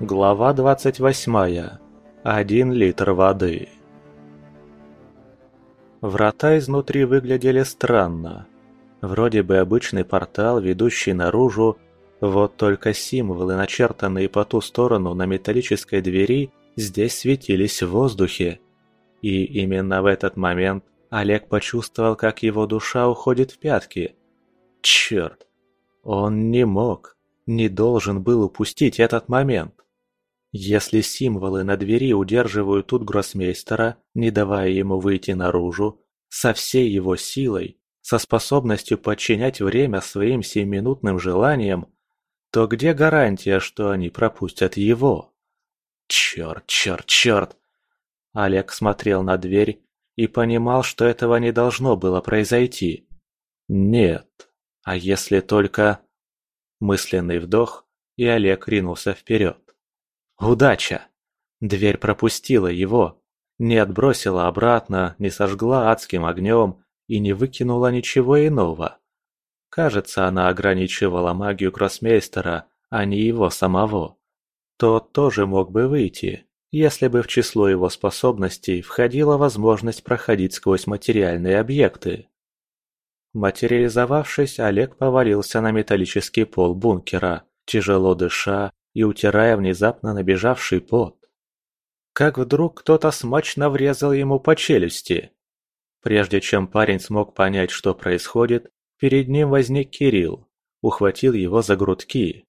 Глава 28. Один литр воды. Врата изнутри выглядели странно. Вроде бы обычный портал, ведущий наружу, вот только символы, начертанные по ту сторону на металлической двери, здесь светились в воздухе. И именно в этот момент Олег почувствовал, как его душа уходит в пятки. Черт! Он не мог, не должен был упустить этот момент. Если символы на двери удерживают тут гроссмейстера, не давая ему выйти наружу, со всей его силой, со способностью подчинять время своим семиминутным желаниям, то где гарантия, что они пропустят его? Черт, черт, черт! Олег смотрел на дверь и понимал, что этого не должно было произойти. Нет, а если только... Мысленный вдох, и Олег ринулся вперед. Удача! Дверь пропустила его, не отбросила обратно, не сожгла адским огнем и не выкинула ничего иного. Кажется, она ограничивала магию Кроссмейстера, а не его самого. Тот тоже мог бы выйти, если бы в число его способностей входила возможность проходить сквозь материальные объекты. Материализовавшись, Олег повалился на металлический пол бункера, тяжело дыша и утирая внезапно набежавший пот. Как вдруг кто-то смачно врезал ему по челюсти. Прежде чем парень смог понять, что происходит, перед ним возник Кирилл, ухватил его за грудки.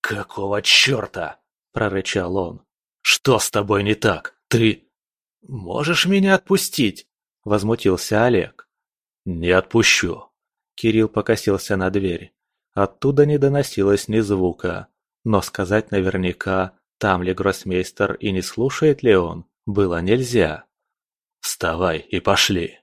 «Какого черта?» – прорычал он. «Что с тобой не так? Ты...» «Можешь меня отпустить?» – возмутился Олег. «Не отпущу». Кирилл покосился на дверь. Оттуда не доносилось ни звука, но сказать наверняка, там ли гроссмейстер и не слушает ли он, было нельзя. «Вставай и пошли!»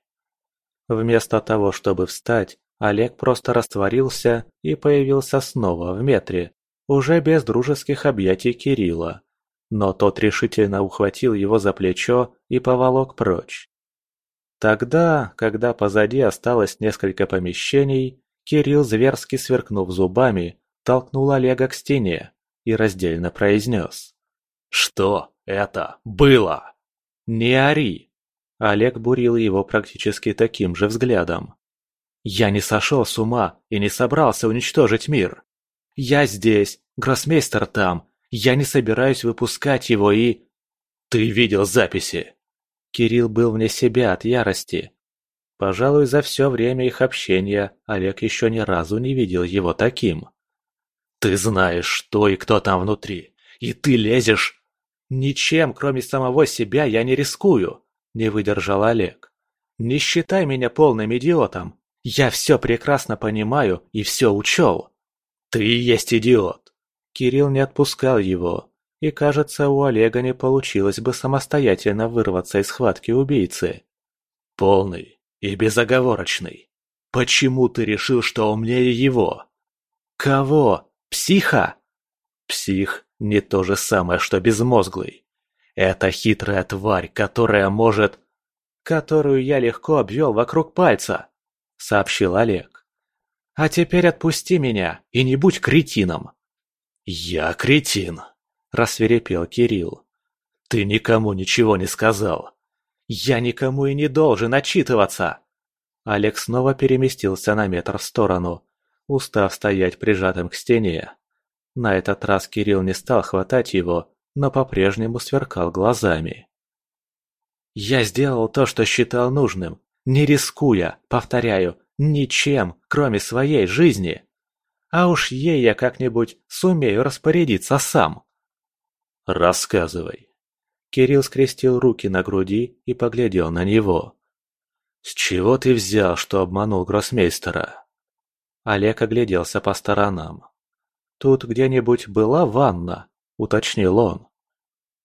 Вместо того, чтобы встать, Олег просто растворился и появился снова в метре, уже без дружеских объятий Кирилла. Но тот решительно ухватил его за плечо и поволок прочь. Тогда, когда позади осталось несколько помещений, Кирилл, зверски сверкнув зубами, толкнул Олега к стене и раздельно произнес. «Что это было?» «Не ори!» Олег бурил его практически таким же взглядом. «Я не сошел с ума и не собрался уничтожить мир. Я здесь, гроссмейстер там, я не собираюсь выпускать его и...» «Ты видел записи?» Кирилл был вне себя от ярости. Пожалуй, за все время их общения Олег еще ни разу не видел его таким. Ты знаешь, что и кто там внутри. И ты лезешь... Ничем, кроме самого себя, я не рискую, не выдержал Олег. Не считай меня полным идиотом. Я все прекрасно понимаю и все учел. Ты есть идиот. Кирилл не отпускал его, и, кажется, у Олега не получилось бы самостоятельно вырваться из схватки убийцы. Полный и безоговорочный. Почему ты решил, что умнее его? Кого? Психа? Псих не то же самое, что безмозглый. Это хитрая тварь, которая может... Которую я легко обвел вокруг пальца, сообщил Олег. А теперь отпусти меня и не будь кретином. Я кретин, рассверепел Кирилл. Ты никому ничего не сказал. Я никому и не должен отчитываться. Олег снова переместился на метр в сторону, устав стоять прижатым к стене. На этот раз Кирилл не стал хватать его, но по-прежнему сверкал глазами. «Я сделал то, что считал нужным, не рискуя, повторяю, ничем, кроме своей жизни. А уж ей я как-нибудь сумею распорядиться сам». «Рассказывай». Кирилл скрестил руки на груди и поглядел на него. «С чего ты взял, что обманул гроссмейстера?» Олег огляделся по сторонам. «Тут где-нибудь была ванна?» – уточнил он.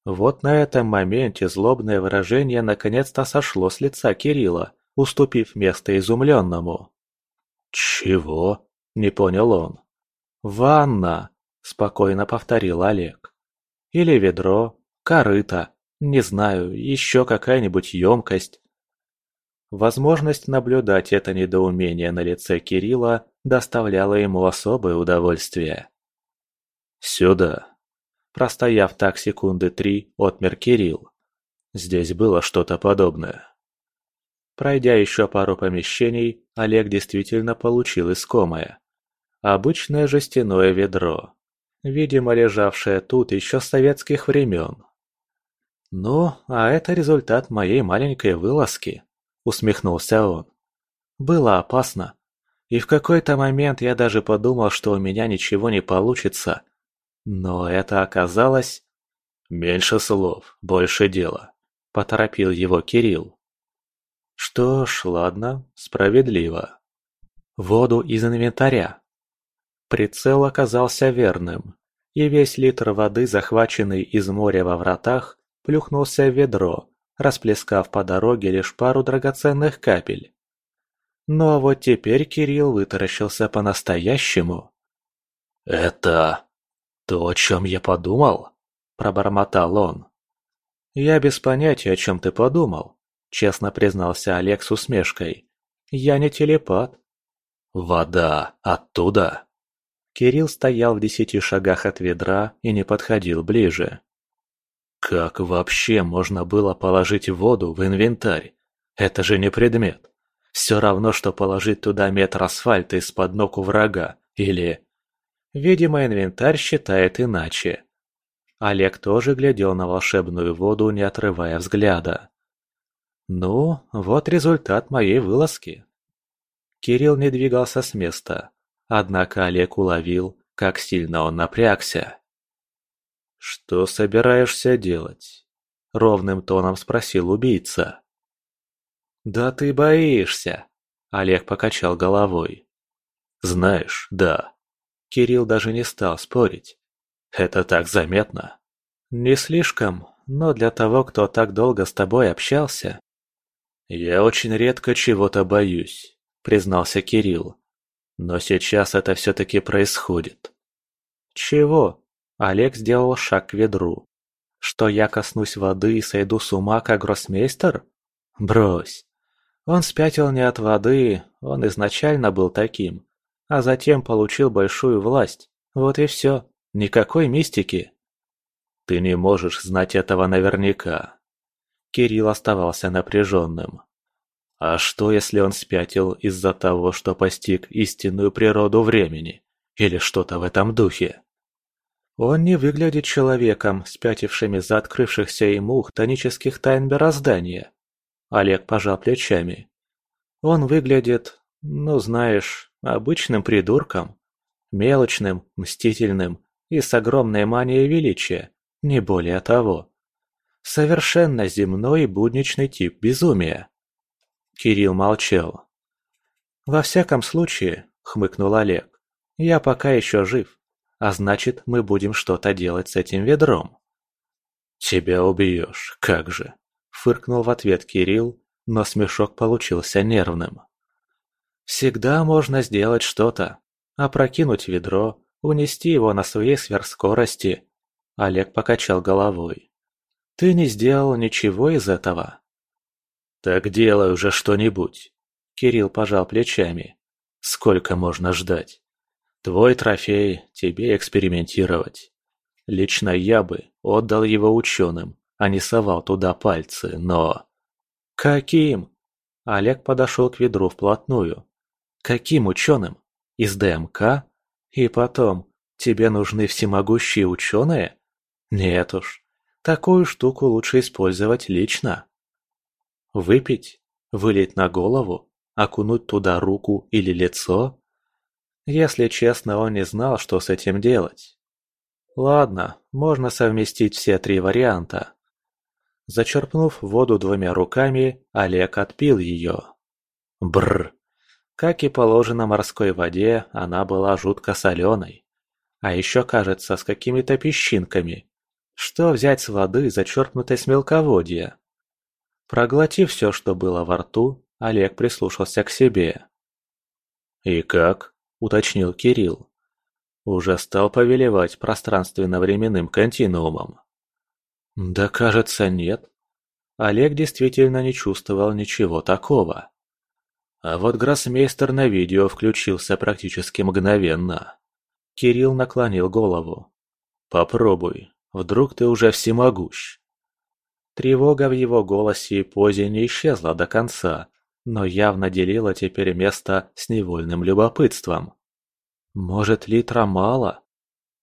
Вот на этом моменте злобное выражение наконец-то сошло с лица Кирилла, уступив место изумленному. «Чего?» – не понял он. «Ванна!» – спокойно повторил Олег. «Или ведро, корыто, не знаю, еще какая-нибудь емкость. Возможность наблюдать это недоумение на лице Кирилла доставляла ему особое удовольствие. «Сюда!» Простояв так секунды три, отмер Кирилл. Здесь было что-то подобное. Пройдя еще пару помещений, Олег действительно получил искомое. Обычное жестяное ведро, видимо лежавшее тут еще с советских времен. «Ну, а это результат моей маленькой вылазки», — усмехнулся он. «Было опасно. И в какой-то момент я даже подумал, что у меня ничего не получится. Но это оказалось...» «Меньше слов, больше дела», — поторопил его Кирилл. Что ж, ладно, справедливо. Воду из инвентаря. Прицел оказался верным, и весь литр воды, захваченный из моря во вратах, плюхнулся в ведро, расплескав по дороге лишь пару драгоценных капель. Но вот теперь Кирилл вытаращился по-настоящему. «Это то, о чем я подумал?» – пробормотал он. «Я без понятия, о чем ты подумал», – честно признался Олег с усмешкой. «Я не телепат». «Вода оттуда?» Кирилл стоял в десяти шагах от ведра и не подходил ближе. «Как вообще можно было положить воду в инвентарь? Это же не предмет. Все равно, что положить туда метр асфальта из-под ног у врага, или...» Видимо, инвентарь считает иначе. Олег тоже глядел на волшебную воду, не отрывая взгляда. Ну, вот результат моей вылазки. Кирилл не двигался с места, однако Олег уловил, как сильно он напрягся. «Что собираешься делать?» — ровным тоном спросил убийца. «Да ты боишься!» — Олег покачал головой. «Знаешь, да». Кирилл даже не стал спорить. «Это так заметно». «Не слишком, но для того, кто так долго с тобой общался, «Я очень редко чего-то боюсь», — признался Кирилл. «Но сейчас это все-таки происходит». «Чего?» — Олег сделал шаг к ведру. «Что я коснусь воды и сойду с ума, как гроссмейстер? Брось. Он спятил не от воды, он изначально был таким, а затем получил большую власть. Вот и все. Никакой мистики». «Ты не можешь знать этого наверняка», Кирилл оставался напряженным. А что, если он спятил из-за того, что постиг истинную природу времени? Или что-то в этом духе? Он не выглядит человеком, спятившим из-за открывшихся ему хтонических тайн мироздания. Олег пожал плечами. Он выглядит, ну знаешь, обычным придурком. Мелочным, мстительным и с огромной манией величия, не более того. Совершенно земной и будничный тип безумия. Кирилл молчал. «Во всяком случае», — хмыкнул Олег, — «я пока еще жив, а значит, мы будем что-то делать с этим ведром». «Тебя убьешь, как же», — фыркнул в ответ Кирилл, но смешок получился нервным. «Всегда можно сделать что-то. Опрокинуть ведро, унести его на своей сверхскорости». Олег покачал головой. Ты не сделал ничего из этого. Так делай уже что-нибудь. Кирилл пожал плечами. Сколько можно ждать? Твой трофей, тебе экспериментировать. Лично я бы отдал его ученым, а не совал туда пальцы, но... Каким? Олег подошел к ведру вплотную. Каким ученым? Из ДМК? И потом, тебе нужны всемогущие ученые? Нет уж, Такую штуку лучше использовать лично. Выпить? Вылить на голову? Окунуть туда руку или лицо? Если честно, он не знал, что с этим делать. Ладно, можно совместить все три варианта. Зачерпнув воду двумя руками, Олег отпил ее. Бррр. Как и положено морской воде, она была жутко соленой. А еще, кажется, с какими-то песчинками. Что взять с воды, зачерпнутой с мелководья? Проглотив все, что было во рту, Олег прислушался к себе. «И как?» – уточнил Кирилл. Уже стал повелевать пространственно-временным континуумом. Да, кажется, нет. Олег действительно не чувствовал ничего такого. А вот гроссмейстер на видео включился практически мгновенно. Кирилл наклонил голову. «Попробуй, Вдруг ты уже всемогущ?» Тревога в его голосе и позе не исчезла до конца, но явно делила теперь место с невольным любопытством. «Может, литра мало?»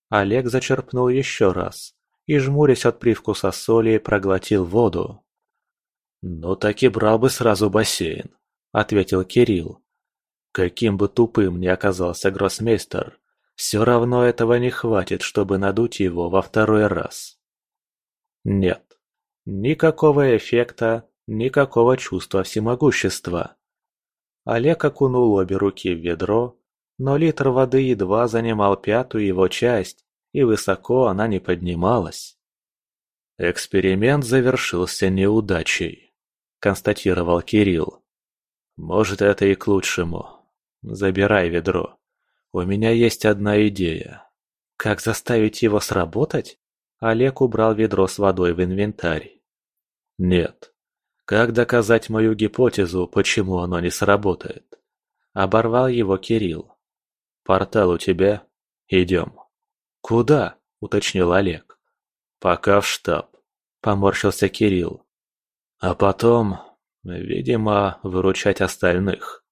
Олег зачерпнул еще раз и, жмурясь от привкуса соли, проглотил воду. «Ну так и брал бы сразу бассейн», — ответил Кирилл. «Каким бы тупым ни оказался гроссмейстер, все равно этого не хватит, чтобы надуть его во второй раз». Нет, никакого эффекта, никакого чувства всемогущества. Олег окунул обе руки в ведро, но литр воды едва занимал пятую его часть, и высоко она не поднималась. «Эксперимент завершился неудачей», — констатировал Кирилл. «Может, это и к лучшему. Забирай ведро. У меня есть одна идея. Как заставить его сработать?» Олег убрал ведро с водой в инвентарь. «Нет. Как доказать мою гипотезу, почему оно не сработает?» Оборвал его Кирилл. «Портал у тебя? Идем». «Куда?» – уточнил Олег. «Пока в штаб», – поморщился Кирилл. «А потом, видимо, выручать остальных».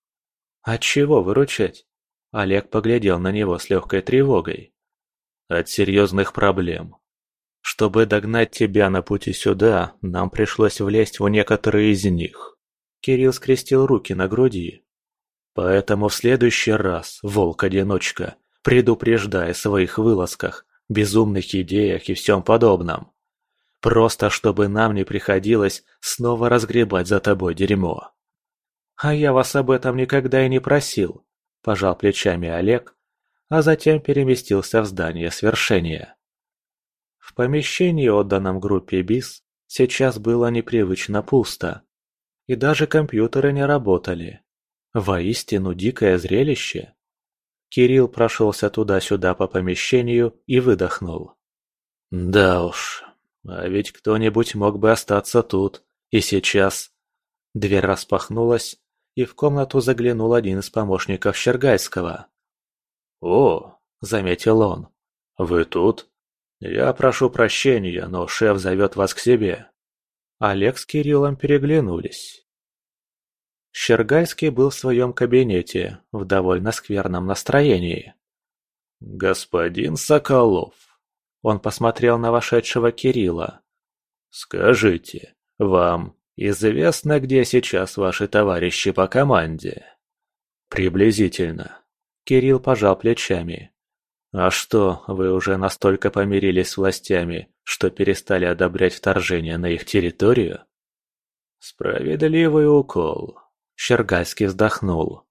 «От чего выручать?» Олег поглядел на него с легкой тревогой. «От серьезных проблем. Чтобы догнать тебя на пути сюда, нам пришлось влезть в некоторые из них». Кирилл скрестил руки на груди. Поэтому в следующий раз, волк-одиночка, предупреждай о своих вылазках, безумных идеях и всем подобном. Просто чтобы нам не приходилось снова разгребать за тобой дерьмо. А я вас об этом никогда и не просил, пожал плечами Олег, а затем переместился в здание свершения. В помещении, отданном группе БИС, сейчас было непривычно пусто. И даже компьютеры не работали. Воистину дикое зрелище. Кирилл прошелся туда-сюда по помещению и выдохнул. Да уж, а ведь кто-нибудь мог бы остаться тут, и сейчас. Дверь распахнулась, и в комнату заглянул один из помощников Щергайского. «О!» – заметил он. «Вы тут? Я прошу прощения, но шеф зовет вас к себе». Олег с Кириллом переглянулись. Щергальский был в своем кабинете, в довольно скверном настроении. «Господин Соколов», — он посмотрел на вошедшего Кирилла, — «скажите, вам известно, где сейчас ваши товарищи по команде?» «Приблизительно». Кирилл пожал плечами. «А что, вы уже настолько помирились с властями, что перестали одобрять вторжение на их территорию?» «Справедливый укол», Щергальский вздохнул.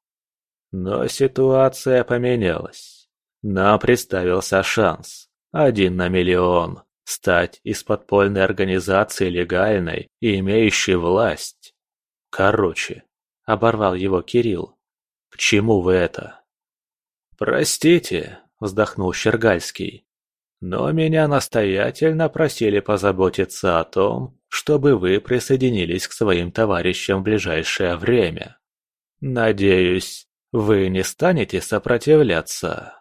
Но ситуация поменялась. Нам представился шанс. Один на миллион. Стать из подпольной организации легальной и имеющей власть. Короче, оборвал его Кирилл. К чему вы это? Простите, вздохнул Щергальский. Но меня настоятельно просили позаботиться о том, чтобы вы присоединились к своим товарищам в ближайшее время. Надеюсь, вы не станете сопротивляться.